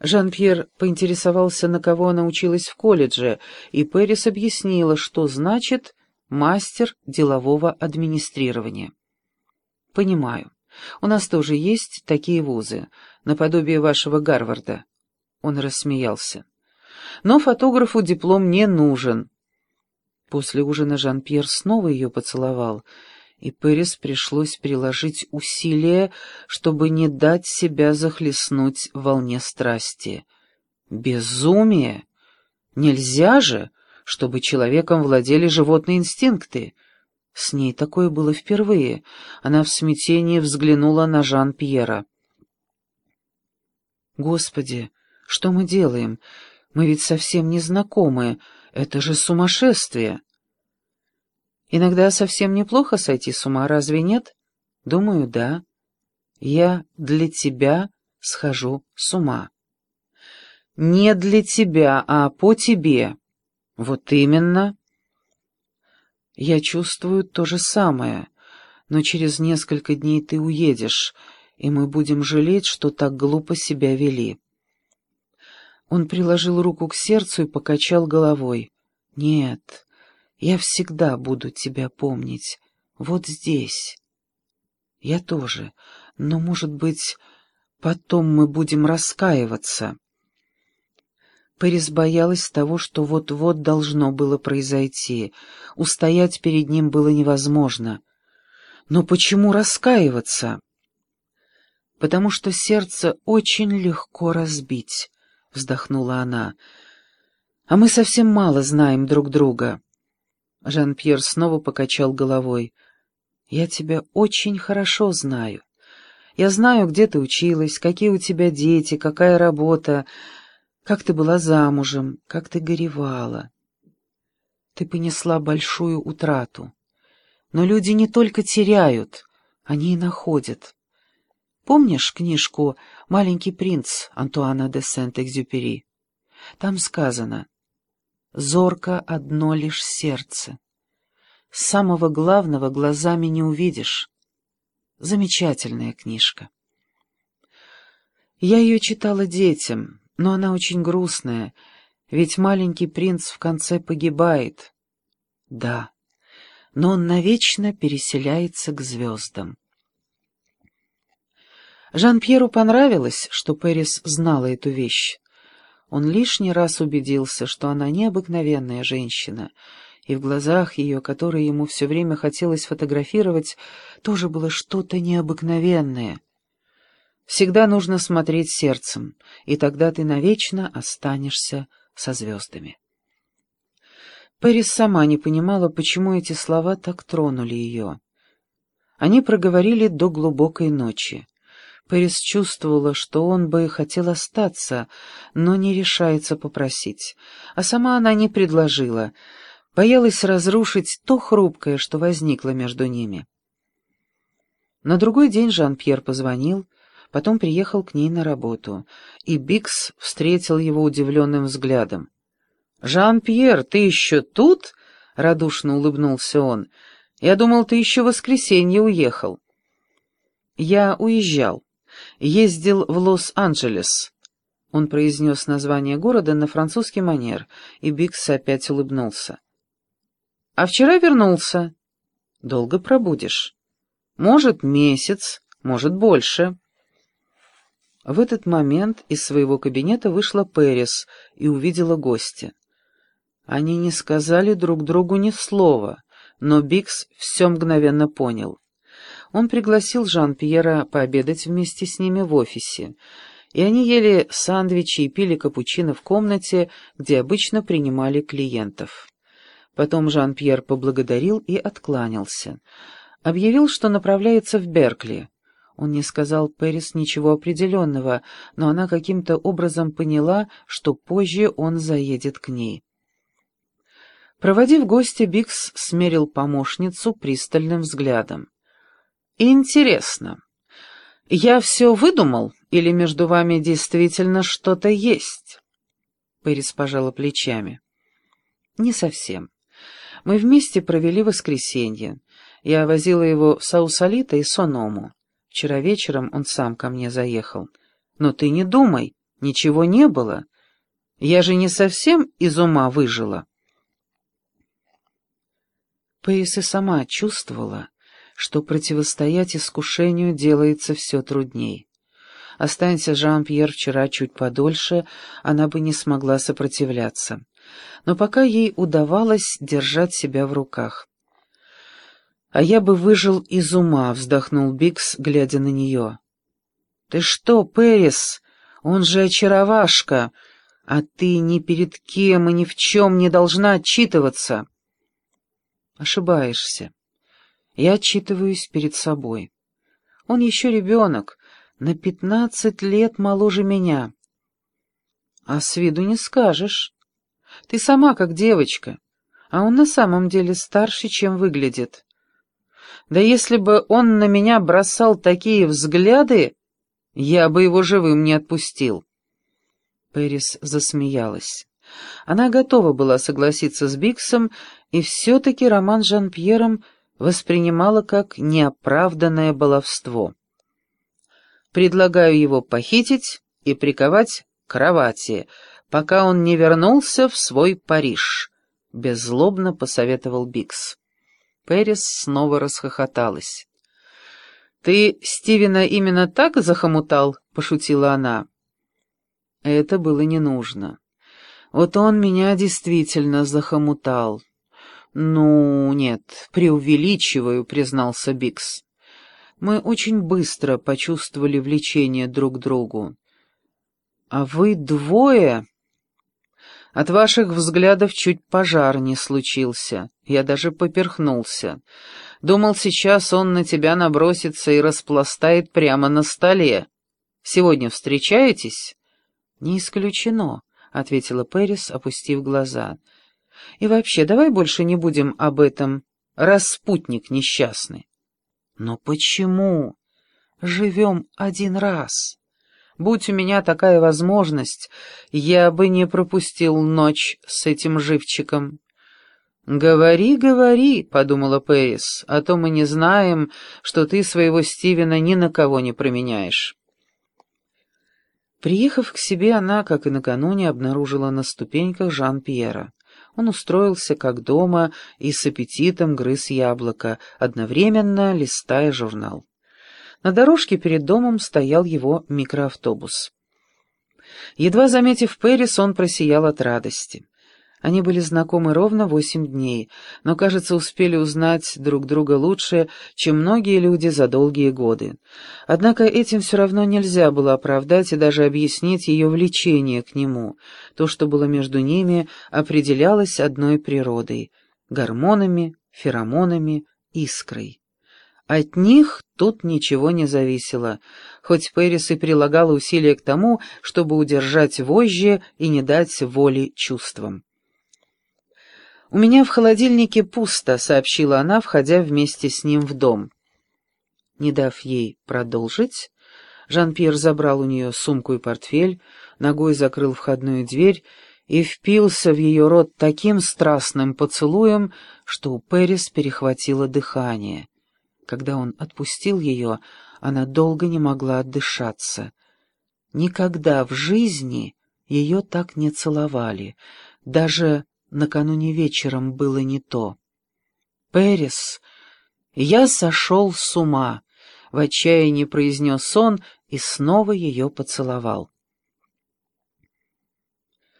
Жан-Пьер поинтересовался, на кого она училась в колледже, и Пэрис объяснила, что значит «мастер делового администрирования». «Понимаю. У нас тоже есть такие вузы, наподобие вашего Гарварда». Он рассмеялся. «Но фотографу диплом не нужен». После ужина Жан-Пьер снова ее поцеловал — и Пэрис пришлось приложить усилия, чтобы не дать себя захлестнуть волне страсти. Безумие! Нельзя же, чтобы человеком владели животные инстинкты. С ней такое было впервые. Она в смятении взглянула на Жан-Пьера. «Господи, что мы делаем? Мы ведь совсем не знакомы. Это же сумасшествие!» Иногда совсем неплохо сойти с ума, разве нет? Думаю, да. Я для тебя схожу с ума. Не для тебя, а по тебе. Вот именно. Я чувствую то же самое, но через несколько дней ты уедешь, и мы будем жалеть, что так глупо себя вели. Он приложил руку к сердцу и покачал головой. Нет, я всегда буду тебя помнить. Вот здесь. Я тоже. Но, может быть, потом мы будем раскаиваться. Пэрис боялась того, что вот-вот должно было произойти. Устоять перед ним было невозможно. Но почему раскаиваться? Потому что сердце очень легко разбить, — вздохнула она. А мы совсем мало знаем друг друга. Жан-Пьер снова покачал головой. «Я тебя очень хорошо знаю. Я знаю, где ты училась, какие у тебя дети, какая работа, как ты была замужем, как ты горевала. Ты понесла большую утрату. Но люди не только теряют, они и находят. Помнишь книжку «Маленький принц» Антуана де Сент-Экзюпери? Там сказано зорко одно лишь сердце. Самого главного глазами не увидишь. Замечательная книжка. Я ее читала детям, но она очень грустная, ведь маленький принц в конце погибает. Да, но он навечно переселяется к звездам. Жан-Пьеру понравилось, что Пэрис знала эту вещь. Он лишний раз убедился, что она необыкновенная женщина, и в глазах ее, которые ему все время хотелось фотографировать, тоже было что-то необыкновенное. Всегда нужно смотреть сердцем, и тогда ты навечно останешься со звездами. Пэрис сама не понимала, почему эти слова так тронули ее. Они проговорили до глубокой ночи. Пэрис чувствовала, что он бы хотел остаться, но не решается попросить. А сама она не предложила, боялась разрушить то хрупкое, что возникло между ними. На другой день Жан-Пьер позвонил, потом приехал к ней на работу, и Бикс встретил его удивленным взглядом. «Жан-Пьер, ты еще тут?» — радушно улыбнулся он. «Я думал, ты еще в воскресенье уехал». «Я уезжал ездил в Лос-Анджелес». Он произнес название города на французский манер, и Бикс опять улыбнулся. «А вчера вернулся. Долго пробудешь. Может, месяц, может, больше». В этот момент из своего кабинета вышла Пэрис и увидела гостя. Они не сказали друг другу ни слова, но Бикс все мгновенно понял. Он пригласил Жан-Пьера пообедать вместе с ними в офисе, и они ели сандвичи и пили капучино в комнате, где обычно принимали клиентов. Потом Жан-Пьер поблагодарил и откланялся. Объявил, что направляется в Беркли. Он не сказал Пэрис ничего определенного, но она каким-то образом поняла, что позже он заедет к ней. Проводив гостя, Бикс смерил помощницу пристальным взглядом. «Интересно, я все выдумал, или между вами действительно что-то есть?» Пэрис пожала плечами. «Не совсем. Мы вместе провели воскресенье. Я возила его в Саусалита и Соному. Вчера вечером он сам ко мне заехал. Но ты не думай, ничего не было. Я же не совсем из ума выжила. Пейс и сама чувствовала, что противостоять искушению делается все трудней. Останься Жан-Пьер вчера чуть подольше, она бы не смогла сопротивляться. Но пока ей удавалось держать себя в руках. «А я бы выжил из ума», — вздохнул Бикс, глядя на нее. «Ты что, Пэрис? Он же очаровашка, а ты ни перед кем и ни в чем не должна отчитываться». «Ошибаешься. Я отчитываюсь перед собой. Он еще ребенок, на пятнадцать лет моложе меня. А с виду не скажешь. Ты сама как девочка, а он на самом деле старше, чем выглядит. Да если бы он на меня бросал такие взгляды, я бы его живым не отпустил. Пэрис засмеялась. Она готова была согласиться с Биксом, и все-таки роман с Жан-Пьером воспринимала как неоправданное баловство. Предлагаю его похитить и приковать к кровати, пока он не вернулся в свой Париж», — беззлобно посоветовал Бикс. Пэрис снова расхохоталась. «Ты Стивена именно так захомутал?» — пошутила она. Это было не нужно. Вот он меня действительно захомутал. «Ну, нет, преувеличиваю», — признался Бикс. Мы очень быстро почувствовали влечение друг к другу. А вы двое... От ваших взглядов чуть пожар не случился. Я даже поперхнулся. Думал, сейчас он на тебя набросится и распластает прямо на столе. Сегодня встречаетесь? Не исключено, — ответила Пэрис, опустив глаза. И вообще, давай больше не будем об этом. Распутник несчастный. Но почему? Живем один раз. Будь у меня такая возможность, я бы не пропустил ночь с этим живчиком. «Говори, говори», — подумала Пэрис, — «а то мы не знаем, что ты своего Стивена ни на кого не променяешь». Приехав к себе, она, как и накануне, обнаружила на ступеньках Жан-Пьера. Он устроился как дома и с аппетитом грыз яблоко, одновременно листая журнал. На дорожке перед домом стоял его микроавтобус. Едва заметив Пэрис, он просиял от радости. Они были знакомы ровно восемь дней, но, кажется, успели узнать друг друга лучше, чем многие люди за долгие годы. Однако этим все равно нельзя было оправдать и даже объяснить ее влечение к нему. То, что было между ними, определялось одной природой — гормонами, феромонами, искрой. От них тут ничего не зависело, хоть Пэрис и прилагала усилия к тому, чтобы удержать вожжи и не дать воли чувствам. «У меня в холодильнике пусто», — сообщила она, входя вместе с ним в дом. Не дав ей продолжить, Жан-Пьер забрал у нее сумку и портфель, ногой закрыл входную дверь и впился в ее рот таким страстным поцелуем, что у Пэрис перехватило дыхание. Когда он отпустил ее, она долго не могла отдышаться. Никогда в жизни ее так не целовали, даже накануне вечером было не то. «Перес, я сошел с ума», — в отчаянии произнес он и снова ее поцеловал.